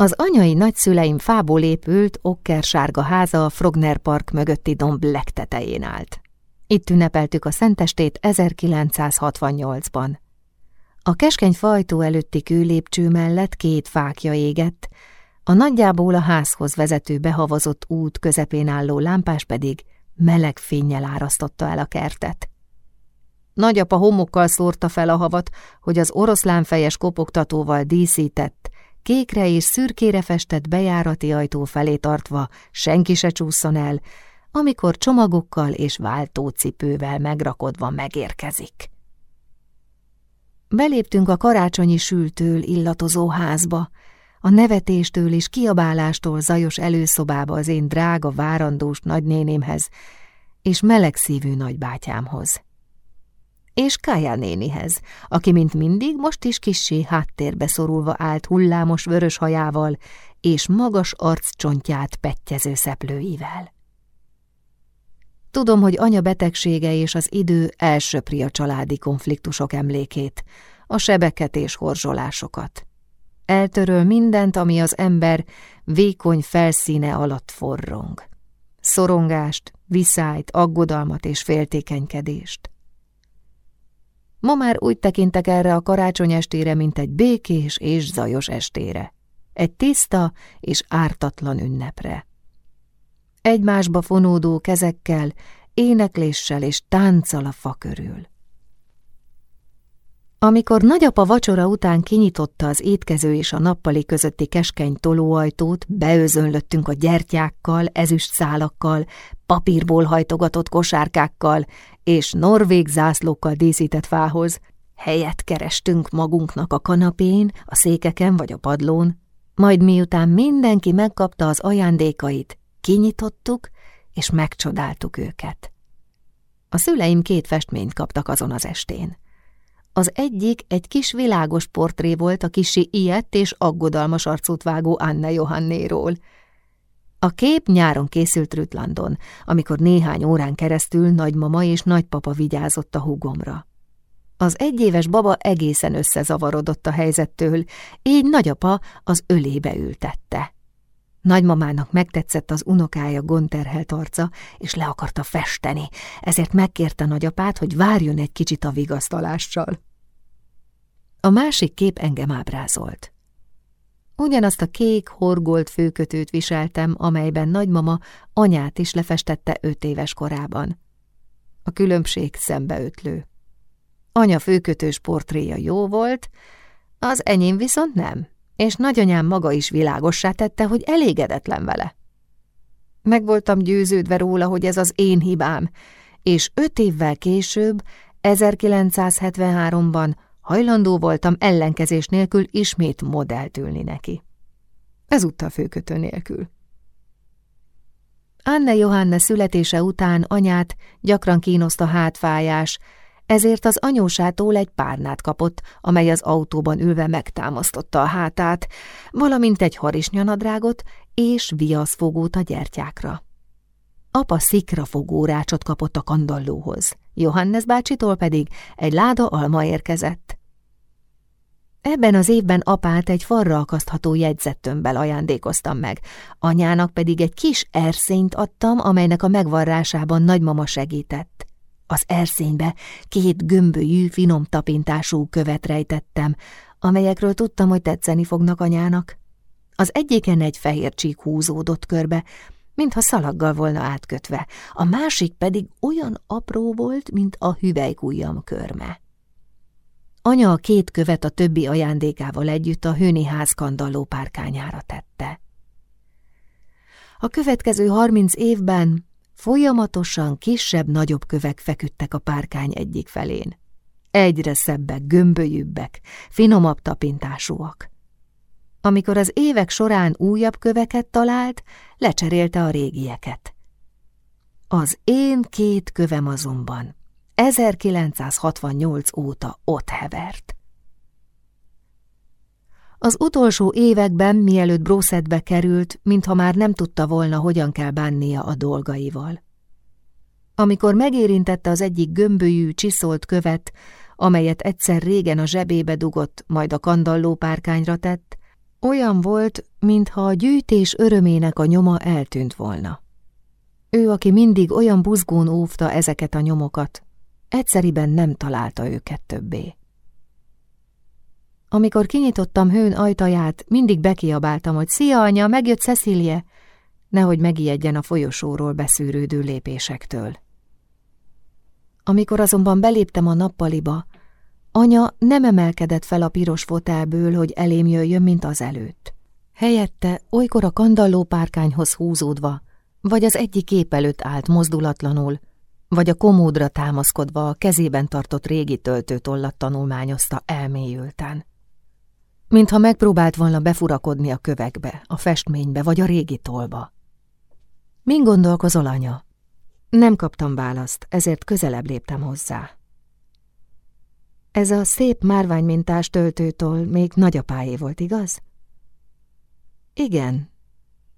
Az anyai nagyszüleim fából épült, okker-sárga háza a Frogner Park mögötti domb legtetején állt. Itt ünnepeltük a szentestét 1968-ban. A keskeny fajtó előtti kőlépcső mellett két fákja égett, a nagyjából a házhoz vezető behavazott út közepén álló lámpás pedig meleg fényjel árasztotta el a kertet. Nagyapa homokkal szórta fel a havat, hogy az oroszlánfejes kopogtatóval díszített, kékre és szürkére festett bejárati ajtó felé tartva senki se csúszson el, amikor csomagokkal és váltócipővel megrakodva megérkezik. Beléptünk a karácsonyi sültől illatozó házba, a nevetéstől és kiabálástól zajos előszobába az én drága várandós nagynénémhez és melegszívű nagybátyámhoz. És Kája nénihez, aki mint mindig most is kissé háttérbe szorulva állt hullámos vörös hajával és magas arccsontját pettyező szeplőivel. Tudom, hogy anya betegsége és az idő elsöpri a családi konfliktusok emlékét, a sebeket és horzsolásokat. Eltöröl mindent, ami az ember vékony felszíne alatt forrong. Szorongást, viszályt, aggodalmat és féltékenykedést. Ma már úgy tekintek erre a karácsony estére, mint egy békés és zajos estére. Egy tiszta és ártatlan ünnepre. Egymásba fonódó kezekkel, énekléssel és tánccal a fa körül. Amikor nagyapa vacsora után kinyitotta az étkező és a nappali közötti keskeny tolóajtót, beőzönlöttünk a gyertyákkal, ezüst szálakkal, papírból hajtogatott kosárkákkal és norvég zászlókkal díszített fához, helyet kerestünk magunknak a kanapén, a székeken vagy a padlón, majd miután mindenki megkapta az ajándékait, kinyitottuk és megcsodáltuk őket. A szüleim két festményt kaptak azon az estén. Az egyik egy kis világos portré volt a kisi ilyet és aggodalmas arcút vágó Anne Johannéról. A kép nyáron készült Rütlandon, amikor néhány órán keresztül nagymama és nagypapa vigyázott a húgomra. Az egyéves baba egészen összezavarodott a helyzettől, így nagyapa az ölébe ültette. Nagymamának megtetszett az unokája gonterhelt arca, és le akarta festeni, ezért megkérte nagyapát, hogy várjon egy kicsit a vigasztalással. A másik kép engem ábrázolt. Ugyanazt a kék, horgolt főkötőt viseltem, amelyben nagymama anyát is lefestette öt éves korában. A különbség szembeötlő. Anya főkötős portréja jó volt, az enyém viszont nem és nagyanyám maga is világossá tette, hogy elégedetlen vele. Meg voltam győződve róla, hogy ez az én hibám, és öt évvel később, 1973-ban hajlandó voltam ellenkezés nélkül ismét modellt ülni neki. Ezúttal főkötő nélkül. Anne Johanna születése után anyát gyakran kínoszta hátfájás, ezért az anyósától egy párnát kapott, amely az autóban ülve megtámasztotta a hátát, valamint egy harisnyanadrágot és viaszfogót a gyertyákra. Apa szikrafogó rácsot kapott a kandallóhoz, Johannes bácsitól pedig egy láda alma érkezett. Ebben az évben apát egy farra akasztható jegyzettömbbel ajándékoztam meg, anyának pedig egy kis erszényt adtam, amelynek a megvarrásában nagymama segített. Az erszénybe két gömbölyű, finom tapintású követ rejtettem, amelyekről tudtam, hogy tetszeni fognak anyának. Az egyiken egy fehér csík húzódott körbe, mintha szalaggal volna átkötve, a másik pedig olyan apró volt, mint a hüvelykújjam körme. Anya a két követ a többi ajándékával együtt a hőni ház kandalló párkányára tette. A következő harminc évben Folyamatosan kisebb-nagyobb kövek feküdtek a párkány egyik felén. Egyre szebbek, gömbölyűbbek, finomabb tapintásúak. Amikor az évek során újabb köveket talált, lecserélte a régieket. Az én két kövem azonban 1968 óta ott hevert. Az utolsó években, mielőtt Brószedbe került, mintha már nem tudta volna, hogyan kell bánnia a dolgaival. Amikor megérintette az egyik gömbölyű, csiszolt követ, amelyet egyszer régen a zsebébe dugott, majd a kandalló párkányra tett, Olyan volt, mintha a gyűjtés örömének a nyoma eltűnt volna. Ő, aki mindig olyan buzgón óvta ezeket a nyomokat, egyszeriben nem találta őket többé. Amikor kinyitottam hőn ajtaját, mindig bekiabáltam, hogy Szia, anya, megjött Cecilie, nehogy megijedjen a folyosóról beszűrődő lépésektől. Amikor azonban beléptem a nappaliba, anya nem emelkedett fel a piros fotelből, hogy elém jöjjön, mint az előtt. Helyette olykor a kandalló párkányhoz húzódva, vagy az egyik kép előtt állt mozdulatlanul, vagy a komódra támaszkodva a kezében tartott régi töltőtollat tanulmányozta elmélyülten. Mintha megpróbált volna befurakodni a kövekbe, a festménybe vagy a régi tolba. Min gondolkozol, anya? Nem kaptam választ, ezért közelebb léptem hozzá. Ez a szép márványmintás töltőtól még nagyapáé volt, igaz? Igen,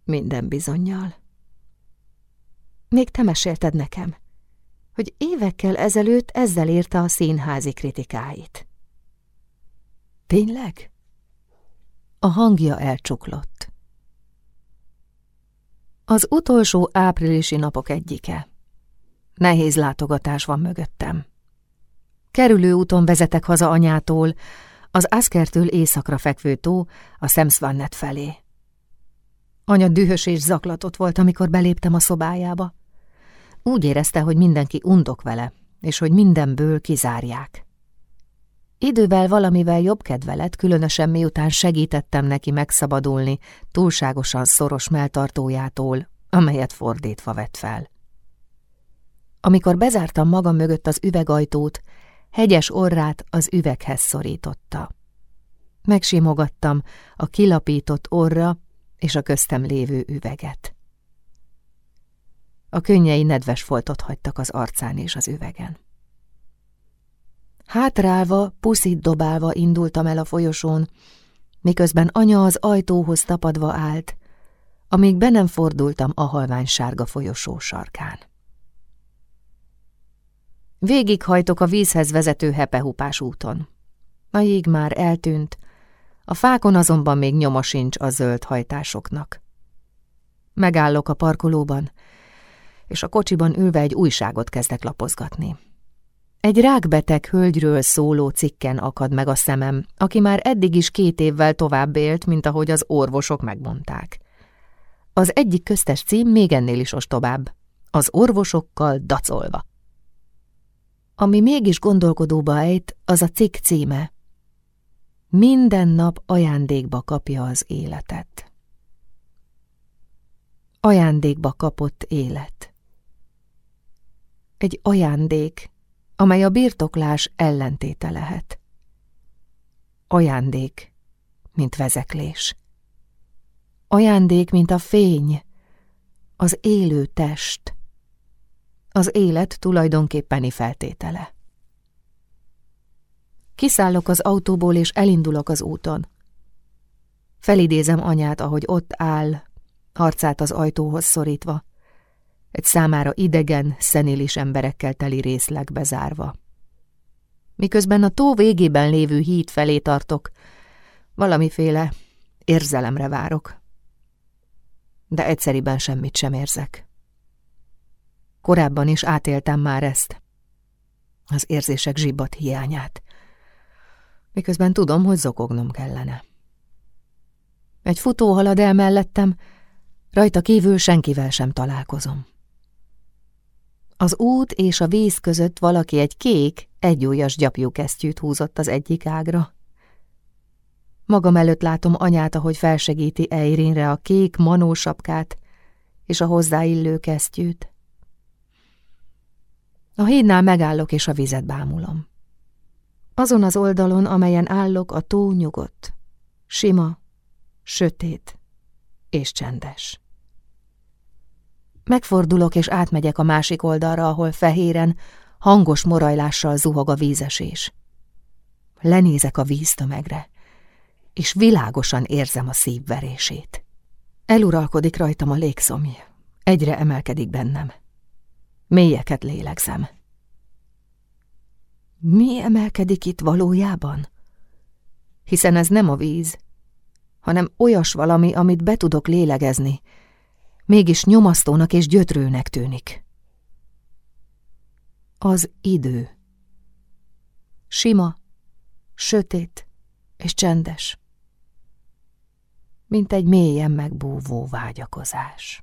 minden bizonyal. Még te mesélted nekem, hogy évekkel ezelőtt ezzel írta a színházi kritikáit. Tényleg? A hangja elcsuklott. Az utolsó áprilisi napok egyike. Nehéz látogatás van mögöttem. Kerülő úton vezetek haza anyától, az Askertől északra fekvő tó, a Szemszvannet felé. Anya dühös és zaklatott volt, amikor beléptem a szobájába. Úgy érezte, hogy mindenki undok vele, és hogy mindenből kizárják. Idővel valamivel jobb kedve lett, különösen miután segítettem neki megszabadulni túlságosan szoros melltartójától, amelyet fordítva vett fel. Amikor bezártam magam mögött az üvegajtót, hegyes orrát az üveghez szorította. Megsimogattam a kilapított orra és a köztem lévő üveget. A könnyei nedves foltot hagytak az arcán és az üvegen. Hátrálva, puszit dobálva indultam el a folyosón, miközben anya az ajtóhoz tapadva állt, amíg be nem fordultam a halvány sárga folyosó sarkán. Végighajtok a vízhez vezető hepehupás úton. A jég már eltűnt, a fákon azonban még nyoma sincs a zöld hajtásoknak. Megállok a parkolóban, és a kocsiban ülve egy újságot kezdek lapozgatni. Egy rákbeteg hölgyről szóló cikken akad meg a szemem, aki már eddig is két évvel tovább élt, mint ahogy az orvosok megmondták. Az egyik köztes cím még ennél is ostobább. Az orvosokkal dacolva. Ami mégis gondolkodóba ejt, az a cikk címe. Minden nap ajándékba kapja az életet. Ajándékba kapott élet. Egy ajándék, amely a birtoklás ellentéte lehet. Ajándék, mint vezeklés. Ajándék, mint a fény, az élő test, az élet tulajdonképpeni feltétele. Kiszállok az autóból, és elindulok az úton. Felidézem anyát, ahogy ott áll, arcát az ajtóhoz szorítva egy számára idegen, szenilis emberekkel teli részlegbe zárva. Miközben a tó végében lévő híd felé tartok, valamiféle érzelemre várok. De egyszeriben semmit sem érzek. Korábban is átéltem már ezt, az érzések zsibbat hiányát, miközben tudom, hogy zokognom kellene. Egy futó halad el mellettem, rajta kívül senkivel sem találkozom. Az út és a víz között valaki egy kék, egyújas gyapjúkesztyűt húzott az egyik ágra. Magam előtt látom anyát, ahogy felsegíti Eirinre a kék manósapkát és a hozzáillő kesztyűt. A hídnál megállok és a vizet bámulom. Azon az oldalon, amelyen állok, a tó nyugodt, sima, sötét és csendes. Megfordulok és átmegyek a másik oldalra, ahol fehéren, hangos morajlással zuhog a vízesés. Lenézek a víztömegre, és világosan érzem a szívverését. Eluralkodik rajtam a légszomj, egyre emelkedik bennem. Mélyeket lélegzem. Mi emelkedik itt valójában? Hiszen ez nem a víz, hanem olyas valami, amit be tudok lélegezni. Mégis nyomasztónak és gyötrőnek tűnik. Az idő. Sima, sötét és csendes. Mint egy mélyen megbúvó vágyakozás.